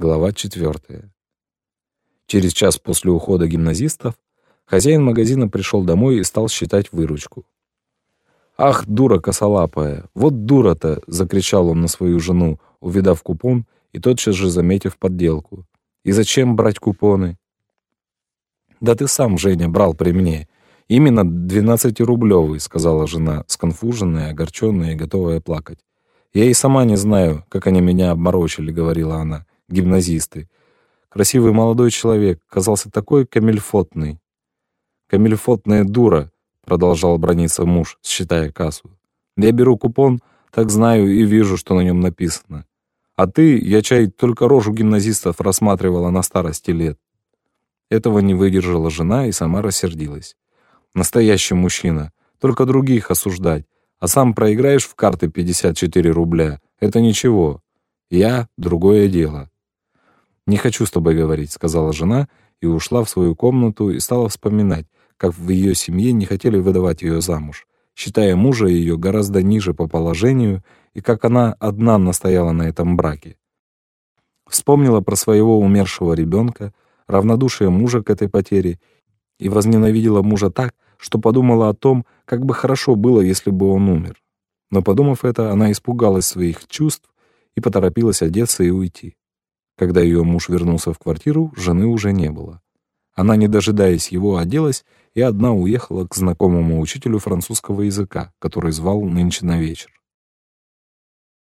Глава 4. Через час после ухода гимназистов хозяин магазина пришел домой и стал считать выручку. «Ах, дура косолапая! Вот дура-то!» — закричал он на свою жену, увидав купон и тотчас же заметив подделку. «И зачем брать купоны?» «Да ты сам, Женя, брал при мне. Именно двенадцатирублевый», — сказала жена, сконфуженная, огорченная и готовая плакать. «Я и сама не знаю, как они меня обморочили», — говорила она гимназисты. Красивый молодой человек казался такой камельфотный. «Камельфотная дура», — продолжал брониться муж, считая кассу. «Я беру купон, так знаю и вижу, что на нем написано. А ты, я чай, только рожу гимназистов рассматривала на старости лет». Этого не выдержала жена и сама рассердилась. «Настоящий мужчина, только других осуждать, а сам проиграешь в карты 54 рубля. Это ничего. Я — другое дело». «Не хочу с тобой говорить», — сказала жена, и ушла в свою комнату и стала вспоминать, как в ее семье не хотели выдавать ее замуж, считая мужа ее гораздо ниже по положению, и как она одна настояла на этом браке. Вспомнила про своего умершего ребенка, равнодушие мужа к этой потере, и возненавидела мужа так, что подумала о том, как бы хорошо было, если бы он умер. Но, подумав это, она испугалась своих чувств и поторопилась одеться и уйти. Когда ее муж вернулся в квартиру, жены уже не было. Она, не дожидаясь его, оделась и одна уехала к знакомому учителю французского языка, который звал нынче на вечер.